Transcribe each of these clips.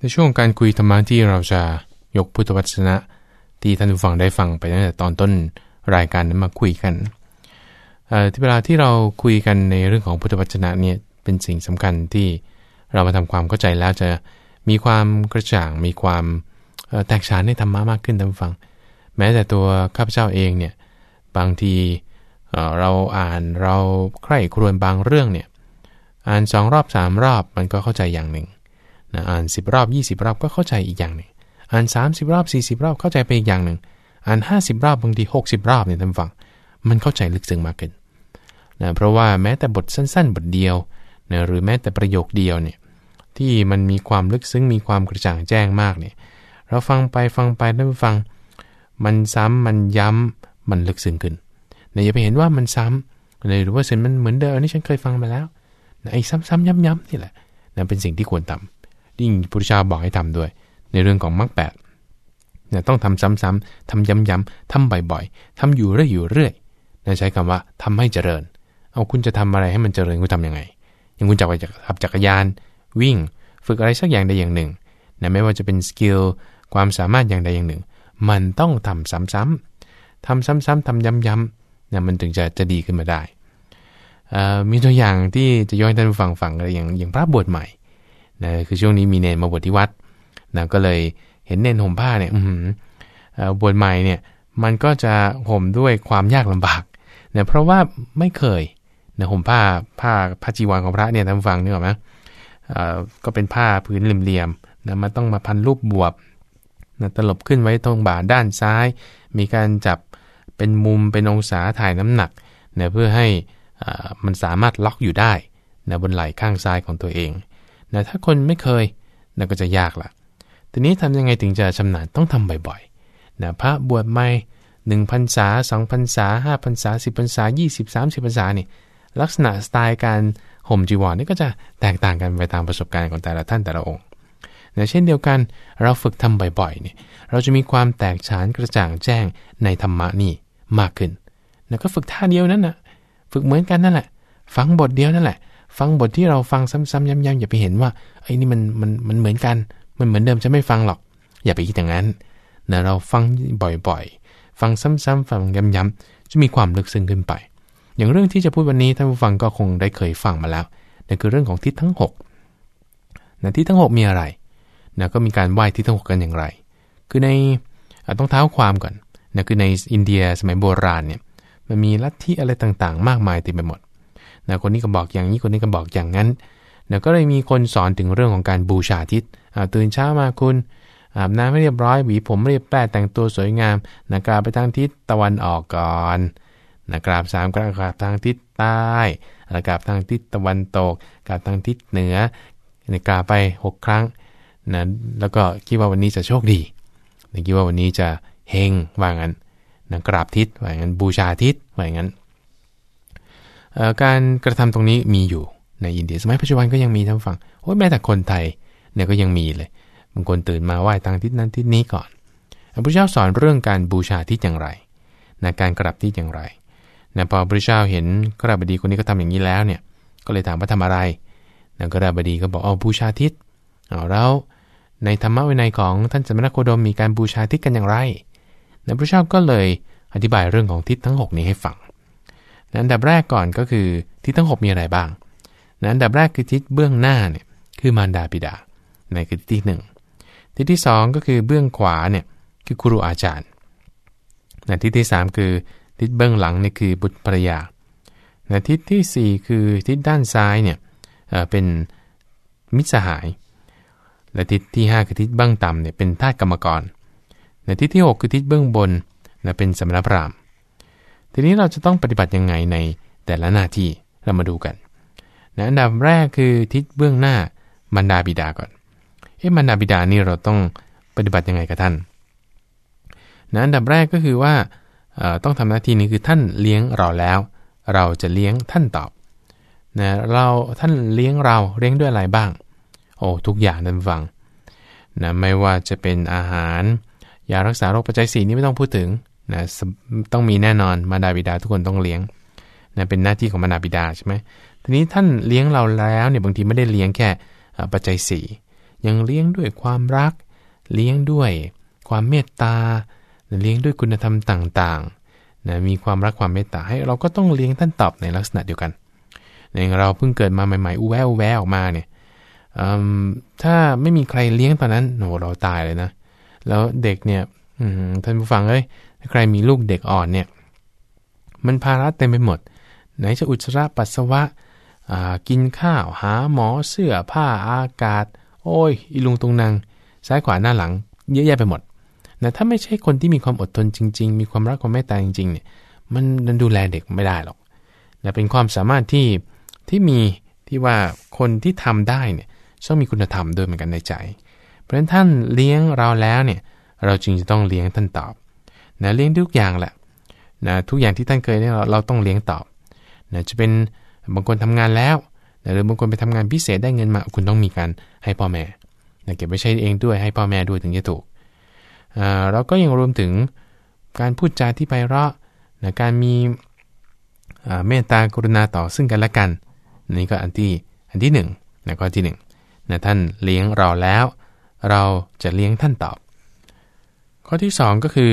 ในช่วงการคุยธรรมะที่เราจะยกพุทธวจนะ ที่ท่านผู้ฟังได้ฟังไปตั้งแต่ตอนต้นรายการนั้นมาคุยกันที่เวลาที่เราคุยกันในเรื่องของพุทธวจนะเนี่ยเป็นสิ่งสำคัญที่เรามาทำความเข้าใจแล้วจะมีความกระจ่างมีความแตกฉานในธรรมะมากขึ้นท่านผู้ฟัง แม้แต่ตัวข้าพเจ้าเองเนี่ยบางทีเราอ่านเราใคร่ครวญบางเรื่องเนี่ยอ่านสองรอบสามรอบมันก็เข้าใจอย่างหนึ่ง นะอ่าน 10 รอบ 20 รอบก็เข้าใจอีกอย่างหนึ่งอ่าน 30 รอบ 40 รอบเข้าใจไปอีกอย่างหนึ่งอ่าน 50 รอบบางที 60 รอบเนี่ยท่านฟัง มันเข้าใจลึกซึ้งมากขึ้นนะเพราะว่าแม้แต่บทสั้นๆ บทเดียวนะหรือแม้แต่ประโยคเดียวเนี่ยที่มันมีความลึกซึ้งมีความกระจ่างแจ้งมากเนี่ยเราฟังไปฟังไปท่านฟัง มันซ้ำมันย้ำมันลึกซึ้งขึ้นนะอย่าไปเห็นว่ามันซ้ำเลยหรือว่าเส้นมันเหมือนเดิมอันนี้ฉันเคยฟังมาแล้วนะไอ้ซ้ำๆย้ำๆนี่แหละนะเป็นสิ่งที่ควรทำ ยิ่งพุทธเจ้าบอกให้ทำด้วย ในเรื่องของมรรคแปดเนี่ยต้องทำซ้ำๆทำย้ำๆทำบ่อยๆทำอยู่เรื่อยอยู่เรื่อยนะใช้คำว่าทำให้เจริญ เอาคุณจะทำอะไรให้มันเจริญคุณทำยังไง อย่างคุณจะไปขับจักรยาน วิ่ง ฝึกอะไรสักอย่างใดอย่างหนึ่งนะไม่ว่าจะเป็นสกิลความสามารถอย่างใดอย่างหนึ่ง มันต้องทำซ้ำๆทำซ้ำๆทำย้ำๆนะมันถึงจะจะดีขึ้นมาได้มีตัวอย่างที่จะย้อนท่านฟังฟังอะไรอย่างอย่างพระบวชใหม่ นะคือช่วงนี้มีเนนมาบวชที่วัดนะก็เลยเห็นเนนห่มผ้าเนี่ยบวชใหม่เนี่ยมันก็จะห่มด้วยความยากลำบากนะเพราะว่าไม่เคยนะห่มผ้าผ้าผ้าจีวรของพระเนี่ยท่านฟังนึกออกไหมก็เป็นผ้าพื้นเหลี่ยมๆนะมันต้องมาพันรูปบวบนะตลบขึ้นไว้ตรงบ่าด้านซ้าย มีการจับเป็นมุมเป็นองศาถ่ายน้ำหนักนะเพื่อให้มันสามารถล็อกอยู่ได้นะบนไหล่ข้างซ้ายของตัวเอง นะถ้าคนไม่เคยนะก็จะยากละทีนี้ทำยังไงถึงจะชำนาญต้องทำบ่อยๆนะพระบวชใหม่หนึ่งพันษาสองพันษาห้าพันษาสิบพันษายี่สิบสามสิบพันษานี่ลักษณะสไตล์การห่มจีวรนี่ก็จะแตกต่างกันไปตามประสบการณ์ของแต่ละท่านแต่ละองค์นะเช่นเดียวกันเราฝึกทำบ่อยๆเนี่ยเราจะมีความแตกฉานกระจ่างแจ้งในธรรมะนี่มากขึ้นแล้วก็ฝึกท่าเดียวนั้นนะฝึกเหมือนกันนั่นแหละ ฟังบทเดียวนั่นแหละ ฟังบทที่เราฟังซ้ำๆย้ำๆอย่าไปเห็นว่าไอ้นี่มันมันมันเหมือนกัน มันเหมือนเดิมจะไม่ฟังหรอก อย่าไปคิดอย่างนั้นนะเราฟังบ่อยๆ ฟังซ้ำๆฟังย้ำๆจะมีความลึกซึ้งขึ้นไป อย่างเรื่องที่จะพูดวันนี้ท่านผู้ฟังก็คงได้เคยฟังมาแล้วนั่นคือเรื่องของทิศทั้ง6นะทิศทั้ง 6 มีอะไรนะก็มีการไหว้ทิศทั้ง6กันอย่างไร คือในต้องเท้าความก่อนนะคือในอินเดียสมัยโบราณเนี่ยมันมีลัทธิอะไรต่างๆ มากมายเต็มไปหมด นะคนนี้ก็บอกอย่างนี้คนนี้ก็บอกอย่างนั้นนะก็เลยมีคนสอนถึงเรื่องของการบูชาทิศตื่นเช้ามาคุณอาบน้ำให้เรียบร้อยหวีผมเรียบแป้แต่งตัวสวยงามนะกราบไปทางทิศตะวันออกก่อนนะกราบสามกราบทางทิศใต้แล้วกราบทางทิศตะวันตกกราบทางทิศเหนือนะกราบไป 6 ครั้งนะแล้วก็คิดว่าวันนี้จะโชคดีนะคิดว่าวันนี้จะเฮงว่างั้นนะกราบทิศว่างั้นบูชาทิศว่างั้น การกระทำตรงนี้มีอยู่ในอินเดียสมัยปัจจุบันก็ยังมีท่านฟังโอ้ยแม้แต่คนไทยเนี่ยก็ยังมีเลยบางคนตื่นมาไหว้ทางทิศนั้นทิศนี้ก่อนพระพุทธเจ้าสอนเรื่องการบูชาทิศอย่างไรนะการกราบทิศอย่างไรนะพอพระพุทธเจ้าเห็นกราบดีคนนี้ก็ทำอย่างนี้แล้วเนี่ยก็เลยถามว่าทำอะไรนะกราบดีก็บอกอ๋อบูชาทิศเอาแล้วในธรรมะวินัยของท่านสมณโคดมมีการบูชาทิศกันอย่างไรนะพระพุทธเจ้าก็เลยอธิบายเรื่องของทิศทั้ง 6 นี้ให้ฟัง อันดับแรกก่อนก็คือทิศทั้ง 6 มีอะไรบ้างอันดับแรกคือทิศเบื้องหน้าเนี่ยคือมารดาบิดาในคือทิศที่หนึ่งทิศที่ 2 ก็คือเบื้องขวาเนี่ยคือครูอาจารย์นะทิศที่ 3 คือทิศเบื้องหลังนี่คือบุตรภรยานะทิศที่ 4 คือทิศด้านซ้ายเนี่ยเป็นมิตรสหาย และทิศที่ 5 คือทิศเบื้องต่ำเนี่ยเป็นทาสกรรมกรในทิศที่ 6 คือทิศเบื้องบนนะเป็นสมณพราหมณ์ ทีนี้เราจะต้องปฏิบัติยังไงในแต่ละหน้าที่เรามาดูกันนะอันดับแรกคือทิศเบื้องหน้าบรรดาบิดาก่อนเอ๊ะบรรดาบิดานี่เราต้องปฏิบัติยังไงกับท่านนะอันดับแรกก็คือว่าต้องทำหน้าที่นี้คือท่านเลี้ยงเราแล้ว เราจะเลี้ยงท่านตอบนะเราท่านเลี้ยงเราเลี้ยงด้วยอะไรบ้าง โอ้ทุกอย่างนั่นฟังนะไม่ว่าจะเป็นอาหารยารักษาโรคปัจจัยสีนี้ไม่ต้องพูดถึง นะต้องมีแน่นอนมาดาบิดาทุกคนต้องเลี้ยงนะเป็นหน้าที่ของมาดาบิดาใช่ไหมทีนี้ท่านเลี้ยงเราแล้วเนี่ยบางทีไม่ได้เลี้ยงแค่ปัจจัยสี่ยังเลี้ยงด้วยความรัก เลี้ยงด้วยความเมตตา เลี้ยงด้วยคุณธรรมต่างๆนะมีความรักความเมตตาให้เราก็ต้องเลี้ยงท่านตอบในลักษณะเดียวกันอย่างเราเพิ่งเกิดมาใหม่ๆอู้แววแววออกมาเนี่ยถ้าไม่มีใครเลี้ยงตอนนั้นโหเราตายเลยนะ แล้วเด็กเนี่ยท่านผู้ฟังเอ้ย ใครมีลูกเด็กอ่อนเนี่ยมันภาระเต็มไปหมด ไหนจะอุจจาระปัสสาวะกินข้าวหาหมอเสื้อผ้าอากาศ โอ้ยอีลุงตรงนางซ้ายขวาหน้าหลัง เยอะแยะไปหมดนะถ้าไม่ใช่คนที่มีความอดทนจริง ๆ มีความรักความเมตตาจริงๆเนี่ยมันมันดูแลเด็กไม่ได้หรอกนะเป็นความสามารถที่ที่มีที่ว่าคนที่ทำได้เนี่ยต้องมีคุณธรรมด้วยเหมือนกันในใจ เพราะฉะนั้นท่านเลี้ยงเราแล้วเนี่ยเราจึงจะต้องเลี้ยงท่านตอบ นะเลี้ยงทุกอย่างแหละนะทุกอย่างที่ท่านเคยเนี่ยเราต้องเลี้ยงตอบนะจะเป็นบางคนทำงานแล้วนะหรือบางคนไปทำงานพิเศษได้เงินมาคุณต้องมีการให้พ่อแม่นะเก็บไว้ใช้เองด้วยให้พ่อแม่ด้วยถึงจะถูกเราก็ยังรวมถึงการพูดจาที่ไพเราะนะการมีเมตตากรุณาต่อซึ่งกันและกัน นี่ก็อันที่อันที่1นึ่งนะข้อที่1นะท่านเลี้ยงเราแล้ว เราจะเลี้ยงท่านตอบ ข้อที่ 2 ก็คือ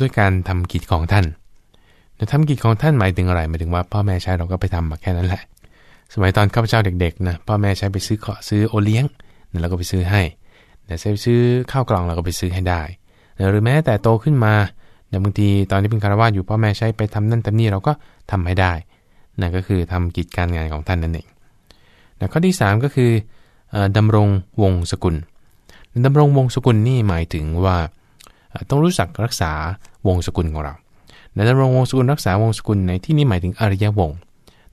ด้วยการทำกิจของท่านแต่ทำกิจของท่านหมายถึงอะไรหมายถึงว่าพ่อแม่ใช้เราก็ไปทำมาแค่นั้นแหละ สมัยตอนข้าพเจ้าเด็กๆนะพ่อแม่ใช้ไปซื้อขอซื้อโอเลี้ยงนะเราก็ไปซื้อให้แต่ซื้อข้าวกล่องเราก็ไปซื้อให้ได้ หรือแม้แต่โตขึ้นมาแต่บางทีตอนที่เป็นคารวาสอยู่พ่อแม่ใช้ไปทำนั่นทำนี่เราก็ทำให้ได้นั่นก็คือทำกิจการงานของท่านนั่นเองนะข้อที่ 3 ก็คือดำรงวงศกุลดำรงวงศกุลนี่หมายถึงว่า ต้องรู้จักรักษาวงศกุลของเราในดำรงวงศกุลรักษาวงศกุลในที่นี้หมายถึงอริยวง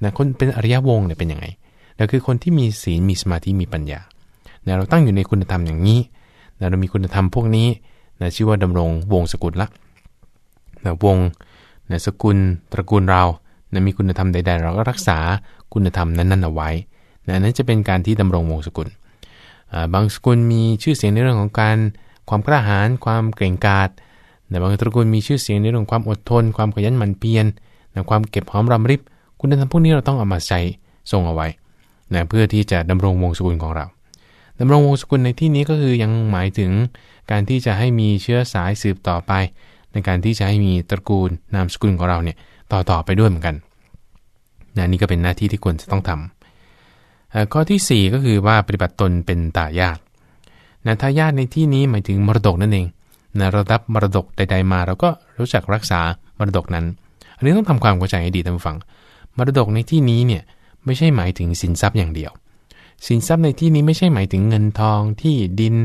นะคนเป็นอริยวงเนี่ยเป็นยังไงเราคือคนที่มีศีลมีสมาธิมีปัญญานะเราตั้งอยู่ในคุณธรรมอย่างนี้นะเรามีคุณธรรมพวกนี้นะชื่อว่าดำรงวงศกุลละนะวงนะสกุลตระกูลเรานะมีคุณธรรมใดๆ เราก็รักษาคุณธรรมนั้นๆเอาไว้นะนั้นจะเป็นการที่ดำรงวงศกุล บางสกุลมีชื่อเสียงในเรื่องของการ ความกล้าหาญความเก่งกาจแต่บางตระกูลมีชื่อเสียงในเรื่องความอดทน ความขยันหมั่นเพียรนะความเก็บหอมรำริบ คุณธรรมพวกนี้เราต้องเอามาใส่ทรงเอาไว้นะเพื่อที่จะดำรงวงศกุลของเราดำรงวงศกุลในที่นี้ก็คือยังหมายถึงการที่จะให้มีเชื้อสายสืบต่อไป ในการที่จะให้มีตระกูลนามสกุลของเราเนี่ยต่อต่อไปด้วยเหมือนกันนะนี่ก็เป็นหน้าที่ที่ควรจะต้องทำข้อที่ 4 ก็คือว่าปฏิบัติตนเป็นตาญาต นะทายาทในที่นี้หมายถึงมรดกนั่นเองนะเรารับมรดกใด ๆ มา เราก็รู้จักรักษามรดกนั้น อันนี้ต้องทำความเข้าใจให้ดีท่านผู้ฟัง มรดกในที่นี้เนี่ยไม่ใช่หมายถึงสินทรัพย์อย่างเดียว สินทรัพย์ในที่นี้ไม่ใช่หมายถึงเงินทองที่ดิน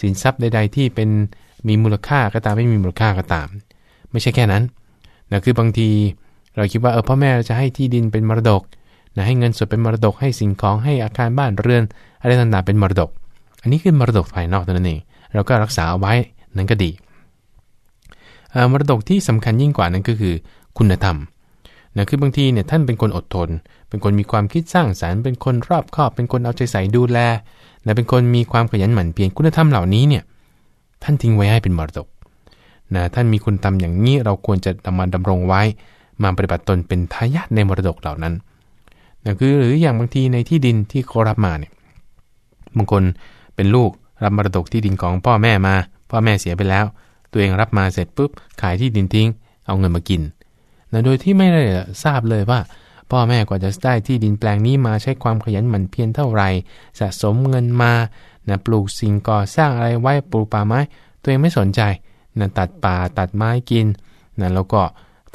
สินทรัพย์ใด ๆ ที่เป็นมีมูลค่าก็ตามไม่มีมูลค่าก็ตาม ไม่ใช่แค่นั้นนะคือบางทีเราคิดว่าเออพ่อแม่จะให้ที่ดินเป็นมรดกนะให้เงินสดเป็นมรดกให้สิ่งของให้อาคารบ้านเรือนอะไรต่างๆเป็นมรดก อันนี้คือมรดกภายนอกเท่านั่นเองเราก็รักษาเอาไว้นั้นก็ดีมรดกที่สำคัญยิ่งกว่านั้นก็คือคุณธรรมนะคือบางทีเนี่ยท่านเป็นคนอดทน เป็นคนมีความคิดสร้างสารรค์ เป็นคนรอบคอบ เป็นคนเอาใจใส่ดูแลนะเป็นคนมีความขยันหมั่นเพียรคุณธรรมเหล่านี้เนี่ยท่านทิ้งไว้ให้เป็นมรดกนะท่านมีคุณธรรมอย่างนี้เราควรจะนำมาดำรงไว้ มาปฏิบัติตนเป็นทายาทในมรดกเหล่านั้นนะคือหรืออย่างบางทีในที่ดินที่เขารับมาเนี่ยบางคน เป็นลูกรับมรดกที่ดินของพ่อแม่มา พ่อแม่เสียไปแล้ว ตัวเองรับมาเสร็จปุ๊บขายที่ดินทิ้ง เอาเงินมากินนะโดยที่ไม่ได้ทราบเลยว่า พ่อแม่กว่าจะได้ที่ดินแปลงนี้มาใช้ความขยันหมั่นเพียรเท่าไหร่สะสมเงินมานะปลูกสิ่งก่อสร้างอะไรไว้ปลูกป่าไม้ ตัวเองไม่สนใจนะตัดป่าตัดไม้กินนะแล้วก็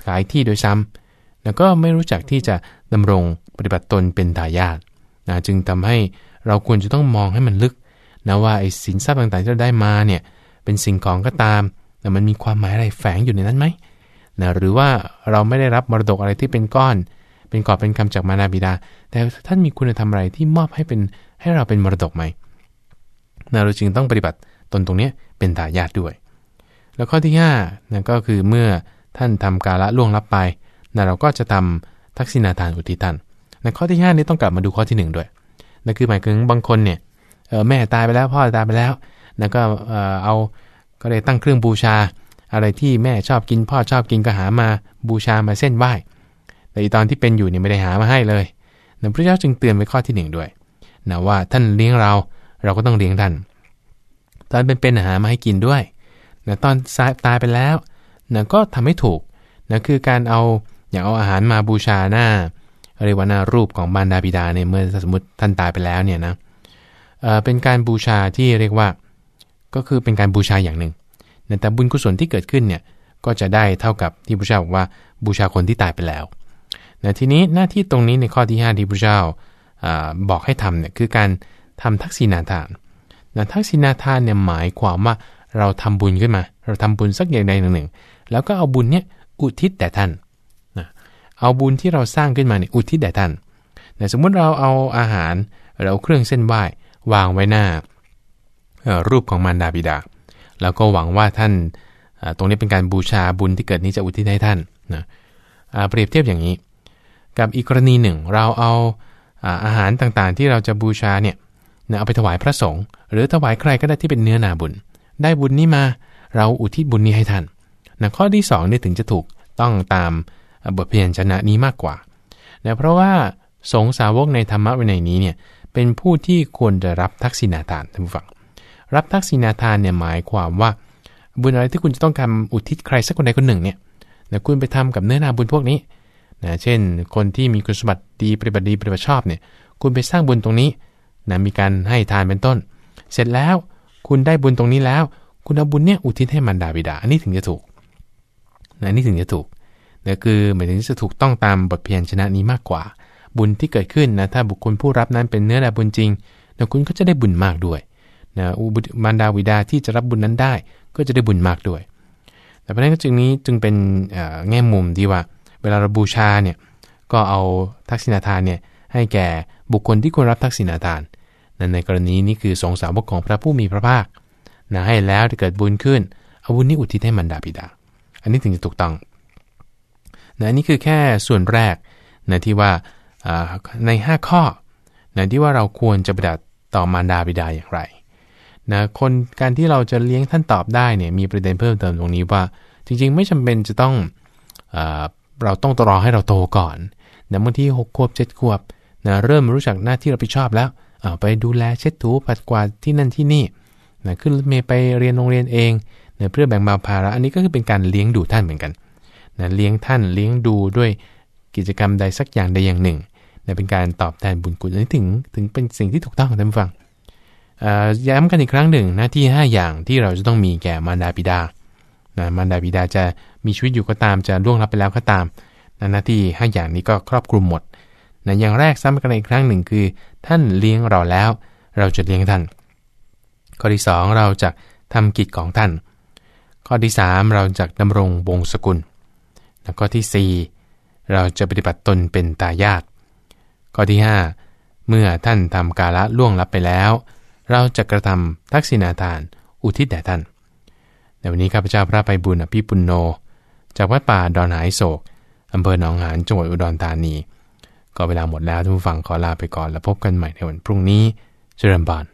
ขายที่โดยซ้ำแล้วก็ไม่รู้จักที่จะดำรงปฏิบัติตนเป็นทายาทนะจึงทำให้เราควรจะต้องมองให้มันลึก นะว่าไอ้สินทรัพย์ต่างๆที่เราได้มาเนี่ยเป็นสิ่งของก็ตามแต่มันมีความหมายอะไรแฝงอยู่ในนั้นไหมนะหรือว่าเราไม่ได้รับมรดกอะไรที่เป็นก้อน เป็นกอบเป็นคำจากมานาบิดา แต่ท่านมีคุณธรรมอะไรที่มอบให้เป็นให้เราเป็นมรดกไหมนะเราจึงต้องปฏิบัติตนตรงนี้เป็นทายาทด้วย แล้วข้อที่5นั่นก็คือเมื่อท่านทำกาละล่วงลับไปนะเราก็จะทำทักษิณาทานอุทิศท่านในข้อที่5นี้ต้องกลับมาดูข้อที่ 1 ด้วยนั่นคือหมายถึงบางคนเนี่ย แม่ตายไปแล้วพ่อตายไปแล้ว แล้วก็เอาก็เลยตั้งเครื่องบูชา อะไรที่แม่ชอบกินพ่อชอบกินก็หามาบูชามาเส้นไหว้ แต่ตอนที่เป็นอยู่เนี่ยไม่ได้หามาให้เลยนะพระเจ้าจึงเตือนไว้ข้อที่หนึ่งด้วยนะว่าท่านเลี้ยงเราเราก็ต้องเลี้ยงท่านตอนเป็นๆหามาให้กินด้วยนะตอนตายไปแล้วนะก็ทำให้ถูกนะคือการเอาอย่างเอาอาหารมาบูชาหน้าเรียกว่าหน้ารูปของบารดาบิดาเนี่ยเมื่อสมมติท่านตายไปแล้วเนี่ยนะ เป็นการบูชาที่เรียกว่า ก็คือเป็นการบูชาอย่างหนึ่งแต่บุญกุศลที่เกิดขึ้นเนี่ยก็จะได้เท่ากับที่พระเจ้าบอกว่าบูชาคนที่ตายไปแล้วนะทีนี้หน้าที่ตรงนี้ในข้อที่ 5 ที่พระเจ้าบอกให้ทำเนี่ยคือการทำทักษิณาทานนะทักษิณาทานเนี่ยหมายความว่าเราทำบุญขึ้นมา เราทำบุญสักอย่างใดหนึ่ง แล้วก็เอาบุญเนี่ยอุทิศแด่ท่านนะเอาบุญที่เราสร้างขึ้นมาเนี่ยอุทิศแด่ท่านนะสมมุติเราเอาอาหารเราเครื่องเส้นไหว้ วางไว้หน้ารูปของมารดาบิดา แล้วก็หวังว่าท่านตรงนี้เป็นการบูชาบุญที่เกิดนี้จะอุทิศให้ท่านนะเปรียบเทียบอย่างนี้ กับอีกกรณีหนึ่ง เราเอาอาหารต่างๆ ที่เราจะบูชาเนี่ยเอาไปถวายพระสงฆ์หรือถวายใครก็ได้ที่เป็นเนื้อนาบุญ ได้บุญนี้มาเราอุทิศบุญนี้ให้ท่านนะข้อที่2เนี่ยถึงจะถูกต้องตามบทเพียนชนะนี้มากกว่านะเพราะว่าสงสาวกในธรรมะวินัยนี้เนี่ย เป็นผู้ที่ควรจะรับทักษิณาทานท่านผู้ฟัง รับทักษิณาทานเนี่ยหมายความว่า บุญอะไรที่คุณจะต้องการอุทิศใครสักคนใดคนหนึ่งเนี่ยนะคุณไปทำกับเนื้อนาบุญพวกนี้นะเช่น คนที่มีคุณสมบัติดีปฏิบัติดีปฏิบัติชอบเนี่ย คุณไปสร้างบุญตรงนี้นะมีการให้ทานเป็นต้น เสร็จแล้วคุณได้บุญตรงนี้แล้ว คุณเอาบุญเนี่ยอุทิศให้มันดาบิดา อันนี้ถึงจะถูกนะนี่ถึงจะถูกนะคือหมายถึงจะถูกต้องตามบทเพียรชนะนี้มากกว่า บุญที่เกิดขึ้นนะถ้าบุคคลผู้รับนั้นเป็นเนื้อนาบุญจริงนะคุณก็จะได้บุญมากด้วยนะอุบมารดาวิดาที่จะรับบุญนั้นได้ ก็จะได้บุญมากด้วย แต่เพราะนั้นจึงนี้จึงเป็นแง่มุมที่ว่า เวลาเราบูชาเนี่ยก็เอาทักษิณาทานเนี่ยให้แก่บุคคลที่ควรรับทักษิณาทานนั่นในกรณีนี้คือสงสาวกของพระผู้มีพระภาคนะให้แล้วจะเกิดบุญขึ้นเอาบุญนี้อุทิศให้มันดาบิดา อันนี้ถึงจะถูกต้องนะนี่คือแค่ส่วนแรกนะที่ว่า ใน 5 ข้อนะที่ว่าเราควรจะปฏิบัติต่อมารดาบิดาอย่างไรนะคนการที่เราจะเลี้ยงท่านตอบได้เนี่ยมีประเด็นเพิ่มเติมตรงนี้ว่า จริงๆ ไม่จำเป็นจะต้องเอเราต้องรอให้เราโตก่อนนะบางทีหกขวบเจ็ดขวบนะเริ่มรู้จักหน้าที่รับผิดชอบแล้วไปดูแลเช็ดถูปัดกวาดที่นั่นที่นี่นะขึ้นรถเมย์ไปเรียนโรงเรียนเองนะเพื่อแบ่งเบาภาระอันนี้ก็คือเป็นการเลี้ยงดูท่านเหมือนกันนะเลี้ยงท่านเลี้ยงดูด้วยกิจกรรมใดสักอย่างใดอย่างหนึ่ง เป็นการตอบแทนบุญคุณอันนี้ถึงถึงเป็นสิ่งที่ถูกต้องท่านฟังย้ำกันอีกครั้งหนึ่งหน้าที่ 5 อย่างที่เราจะต้องมีแก่มารดาบิดานะมารดาบิดาจะมีชีวิตอยู่ก็ตามจะล่วงลับไปแล้วก็ตามหน้าที่ 5 อย่างนี้ก็ครอบคลุมหมดนะอย่างแรกซ้ำกันอีกครั้งหนึ่งคือ ท่านเลี้ยงเราแล้ว เราจะเลี้ยงท่าน ข้อที่ 2 เราจะทำกิจของท่าน ข้อที่ 3 เราจะดำรงวงศกุลแล้วข้อที่ 4 เราจะปฏิบัติตนเป็นตายาต ข้อที่ 5 เมื่อท่านทำกาละล่วงลับไปแล้ว เราจะกระทำทักษิณาทานอุทิศแด่ท่าน ในวันนี้ข้าพเจ้าพระไปบุญอภิปุณโน จากวัดป่าดอนหายโศกอำเภอหนองหานจังหวัดอุดรธานี ก็เวลาหมดแล้วทุกฝั่งขอลาไปก่อนแล้วพบกันใหม่ในวันพรุ่งนี้เจริญบาน